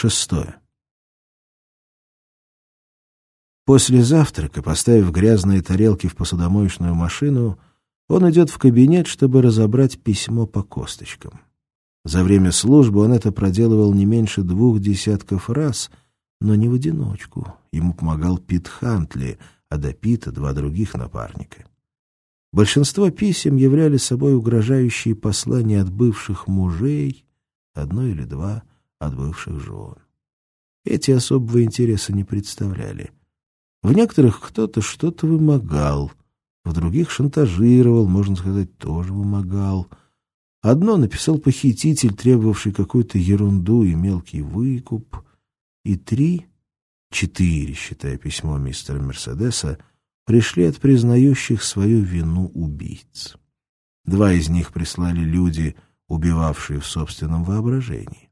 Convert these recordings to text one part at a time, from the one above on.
Шестое. После завтрака, поставив грязные тарелки в посудомоечную машину, он идет в кабинет, чтобы разобрать письмо по косточкам. За время службы он это проделывал не меньше двух десятков раз, но не в одиночку. Ему помогал Пит Хантли, а до Пита два других напарника. Большинство писем являли собой угрожающие послания от бывших мужей, одно или два от бывших жен. Эти особого интереса не представляли. В некоторых кто-то что-то вымогал, в других шантажировал, можно сказать, тоже вымогал. Одно написал похититель, требовавший какую-то ерунду и мелкий выкуп, и три, четыре, считая письмо мистера Мерседеса, пришли от признающих свою вину убийц. Два из них прислали люди, убивавшие в собственном воображении.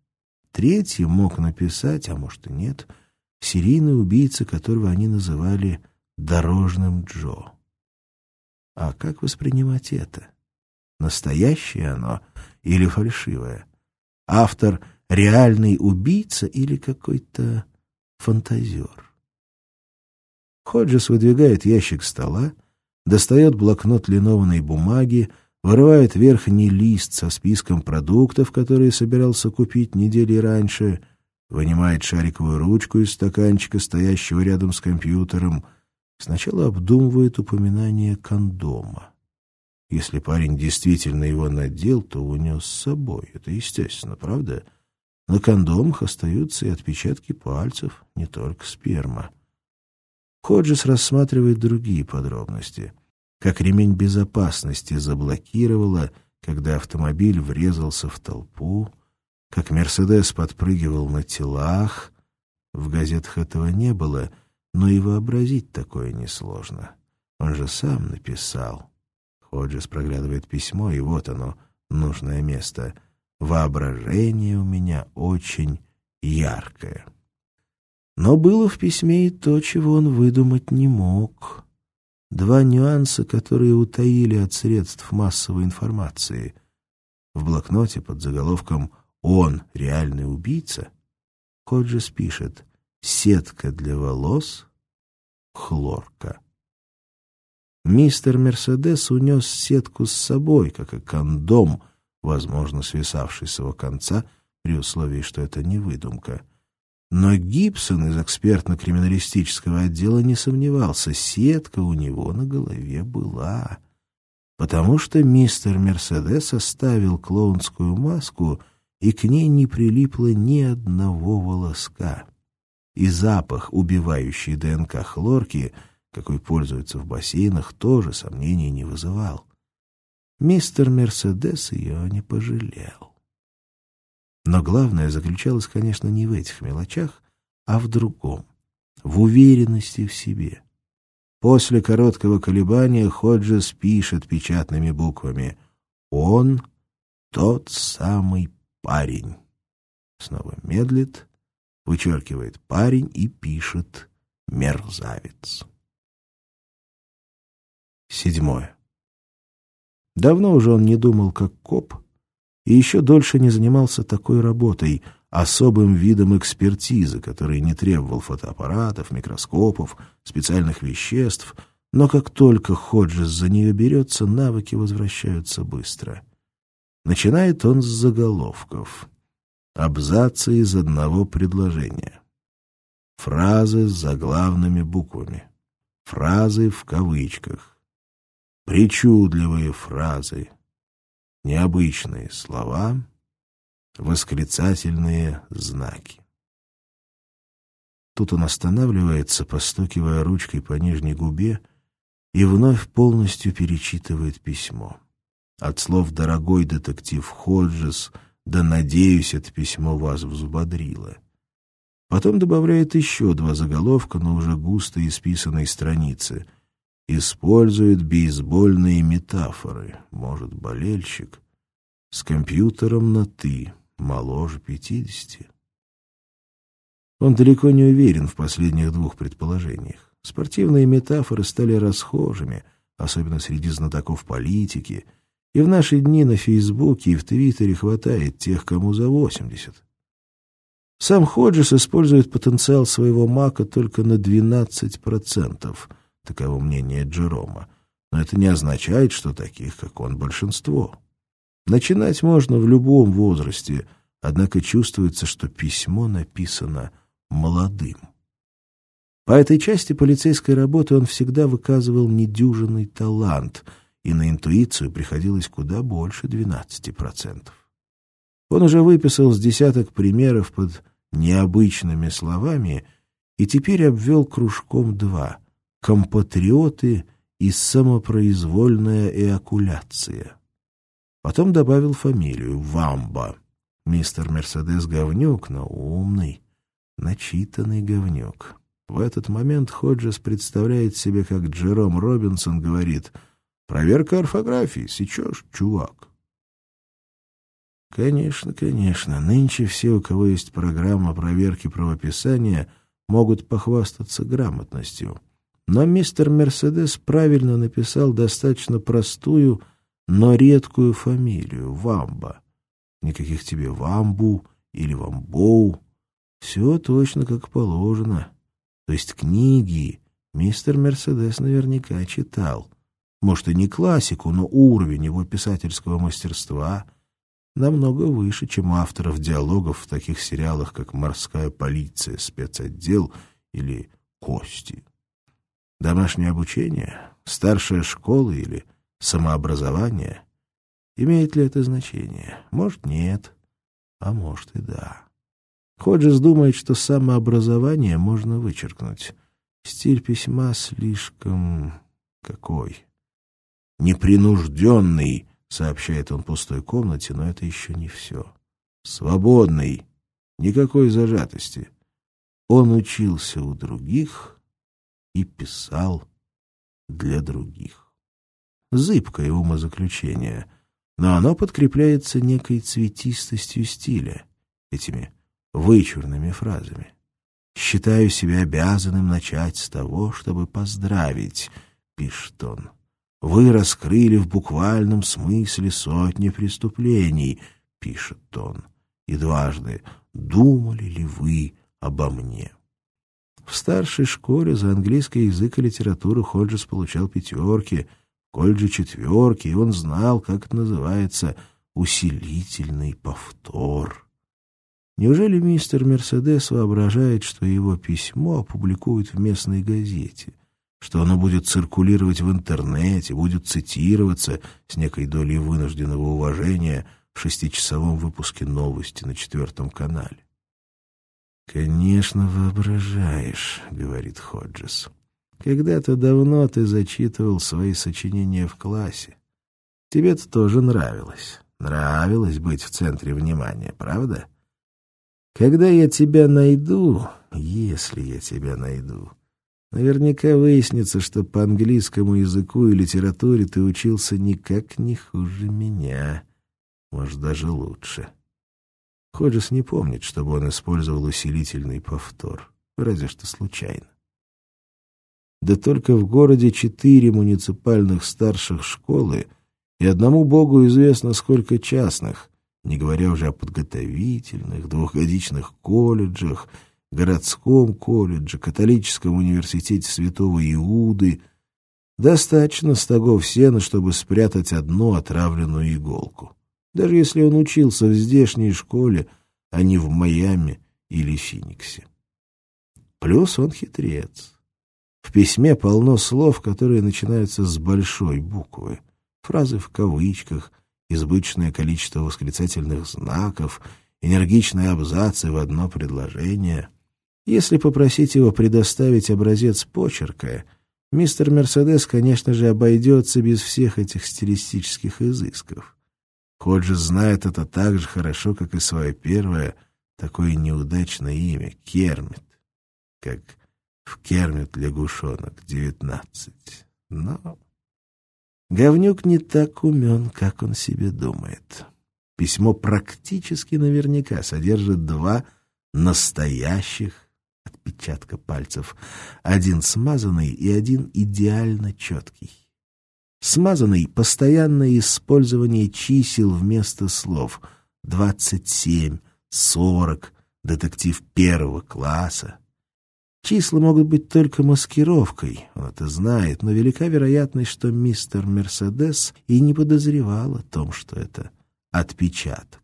Третий мог написать, а может и нет, серийный убийца, которого они называли «дорожным Джо». А как воспринимать это? Настоящее оно или фальшивое? Автор — реальный убийца или какой-то фантазер? Ходжес выдвигает ящик стола, достает блокнот линованной бумаги, вырывает верхний лист со списком продуктов, которые собирался купить недели раньше, вынимает шариковую ручку из стаканчика, стоящего рядом с компьютером, сначала обдумывает упоминание кондома. Если парень действительно его надел, то унес с собой. Это естественно, правда? На кондомах остаются и отпечатки пальцев, не только сперма. Ходжес рассматривает другие подробности. Как ремень безопасности заблокировала, когда автомобиль врезался в толпу, как «Мерседес» подпрыгивал на телах. В газетах этого не было, но и вообразить такое несложно. Он же сам написал. Ходжес проглядывает письмо, и вот оно, нужное место. «Воображение у меня очень яркое». Но было в письме и то, чего он выдумать не мог. Два нюанса, которые утаили от средств массовой информации. В блокноте под заголовком «Он реальный убийца» Ходжес пишет «Сетка для волос, хлорка». Мистер Мерседес унес сетку с собой, как и кондом, возможно, свисавший с его конца, при условии, что это не выдумка. Но Гибсон из экспертно-криминалистического отдела не сомневался, сетка у него на голове была. Потому что мистер Мерседес оставил клоунскую маску, и к ней не прилипло ни одного волоска. И запах, убивающий ДНК хлорки, какой пользуются в бассейнах, тоже сомнений не вызывал. Мистер Мерседес ее не пожалел. Но главное заключалось, конечно, не в этих мелочах, а в другом, в уверенности в себе. После короткого колебания Ходжес пишет печатными буквами «Он тот самый парень». Снова медлит, вычеркивает «парень» и пишет «мерзавец». Седьмое. Давно уже он не думал как коп, и еще дольше не занимался такой работой, особым видом экспертизы, который не требовал фотоаппаратов, микроскопов, специальных веществ, но как только Ходжес за нее берется, навыки возвращаются быстро. Начинает он с заголовков. Абзацы из одного предложения. Фразы с заглавными буквами. Фразы в кавычках. Причудливые фразы необычные слова, восклицательные знаки. Тут он останавливается, постукивая ручкой по нижней губе, и вновь полностью перечитывает письмо. От слов «дорогой детектив Ходжес» да «надеюсь, это письмо вас взбодрило». Потом добавляет еще два заголовка на уже густо исписанной странице — использует бейсбольные метафоры. Может, болельщик с компьютером на «ты», моложе пятидесяти. Он далеко не уверен в последних двух предположениях. Спортивные метафоры стали расхожими, особенно среди знатоков политики, и в наши дни на Фейсбуке и в Твиттере хватает тех, кому за восемьдесят. Сам Ходжес использует потенциал своего мака только на 12%, таково мнение Джерома. Но это не означает, что таких, как он, большинство. Начинать можно в любом возрасте, однако чувствуется, что письмо написано молодым. По этой части полицейской работы он всегда выказывал недюжинный талант, и на интуицию приходилось куда больше 12%. Он уже выписал с десяток примеров под необычными словами и теперь обвел кружком два — компатриоты и самопроизвольная эокуляция. Потом добавил фамилию — Вамба. Мистер Мерседес говнюк, но умный, начитанный говнюк. В этот момент Ходжес представляет себе, как Джером Робинсон говорит «Проверка орфографии, сечешь, чувак». Конечно, конечно, нынче все, у кого есть программа проверки правописания, могут похвастаться грамотностью. Но мистер Мерседес правильно написал достаточно простую, но редкую фамилию — Вамба. Никаких тебе Вамбу или Вамбоу. Все точно как положено. То есть книги мистер Мерседес наверняка читал. Может, и не классику, но уровень его писательского мастерства — намного выше, чем у авторов диалогов в таких сериалах, как «Морская полиция», «Спецотдел» или «Кости». Домашнее обучение, старшая школа или самообразование? Имеет ли это значение? Может, нет, а может и да. Ходжес думает, что самообразование можно вычеркнуть. Стиль письма слишком... какой? Непринужденный, — сообщает он пустой комнате, но это еще не все. «Свободный! Никакой зажатости!» Он учился у других и писал для других. Зыбкое умозаключение, но оно подкрепляется некой цветистостью стиля, этими вычурными фразами. «Считаю себя обязанным начать с того, чтобы поздравить», — пишет он. Вы раскрыли в буквальном смысле сотни преступлений, — пишет он, и дважды «Думали ли вы обо мне?» В старшей школе за английский язык и литературу Ходжес получал пятерки, в четверки, и он знал, как это называется «усилительный повтор». Неужели мистер Мерседес воображает, что его письмо опубликуют в местной газете? что оно будет циркулировать в интернете, будет цитироваться с некой долей вынужденного уважения в шестичасовом выпуске новости на четвертом канале. «Конечно, воображаешь», — говорит Ходжес. «Когда-то давно ты зачитывал свои сочинения в классе. Тебе-то тоже нравилось. Нравилось быть в центре внимания, правда? Когда я тебя найду, если я тебя найду, Наверняка выяснится, что по английскому языку и литературе ты учился никак не хуже меня. Может, даже лучше. Ходжес не помнит, чтобы он использовал усилительный повтор. Разве что случайно. Да только в городе четыре муниципальных старших школы, и одному богу известно сколько частных, не говоря уже о подготовительных, двухгодичных колледжах — городском колледже, католическом университете святого Иуды. Достаточно стогов сена, чтобы спрятать одну отравленную иголку. Даже если он учился в здешней школе, а не в Майами или Финиксе. Плюс он хитрец. В письме полно слов, которые начинаются с большой буквы. Фразы в кавычках, избыточное количество восклицательных знаков, энергичные абзацы в одно предложение — если попросить его предоставить образец почерка, мистер Мерседес, конечно же, обойдется без всех этих стилистических изысков. Ходжес знает это так же хорошо, как и свое первое, такое неудачное имя — Кермит, как в Кермит лягушонок, девятнадцать. Но говнюк не так умен, как он себе думает. Письмо практически наверняка содержит два настоящих отпечатка пальцев, один смазанный и один идеально четкий. Смазанный — постоянное использование чисел вместо слов. Двадцать семь, сорок, детектив первого класса. Числа могут быть только маскировкой, он это знает, но велика вероятность, что мистер Мерседес и не подозревал о том, что это отпечаток.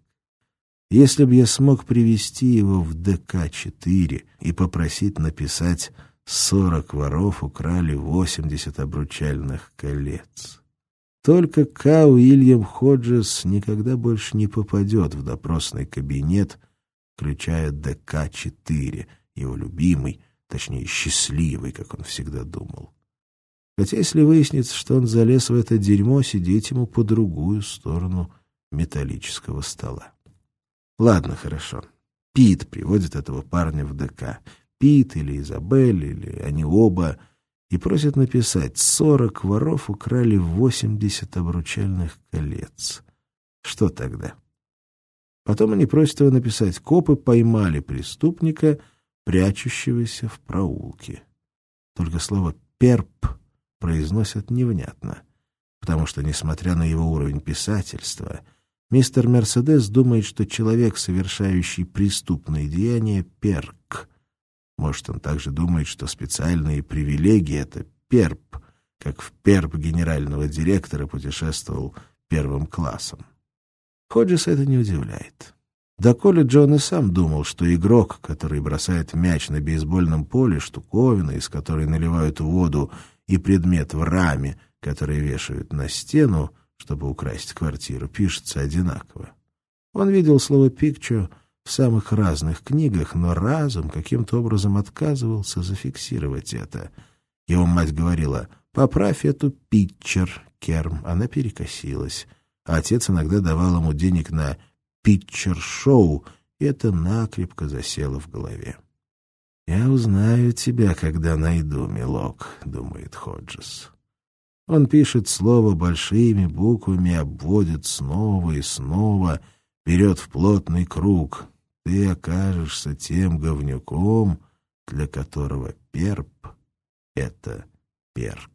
Если бы я смог привести его в ДК-4 и попросить написать «сорок воров украли восемьдесят обручальных колец», только К. Уильям Ходжес никогда больше не попадет в допросный кабинет, включая ДК-4, его любимый, точнее, счастливый, как он всегда думал. Хотя если выяснится, что он залез в это дерьмо, сидеть ему по другую сторону металлического стола. Ладно, хорошо. Пит приводит этого парня в ДК. Пит или Изабель, или они оба, и просят написать «Сорок воров украли восемьдесят обручальных колец». Что тогда? Потом они просят его написать «Копы поймали преступника», прячущегося в проулке. Только слово «перп» произносят невнятно, потому что, несмотря на его уровень писательства, мистер Мерседес думает, что человек, совершающий преступные деяния, — перк. Может, он также думает, что специальные привилегии — это перп, как в перп генерального директора путешествовал первым классом. Ходжес это не удивляет. Доколе Джон и сам думал, что игрок, который бросает мяч на бейсбольном поле, штуковина, из которой наливают воду, и предмет в раме, который вешают на стену, чтобы украсть квартиру, пишется одинаково. Он видел слово «пикчо» в самых разных книгах, но разум каким-то образом отказывался зафиксировать это. Его мать говорила «поправь эту питчер, Керм». Она перекосилась. А отец иногда давал ему денег на питчер-шоу, и это накрепко засело в голове. «Я узнаю тебя, когда найду, милок», — думает Ходжес. Он пишет слово большими буквами, обводит снова и снова, берет в плотный круг. Ты окажешься тем говнюком, для которого перп — это перк.